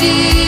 be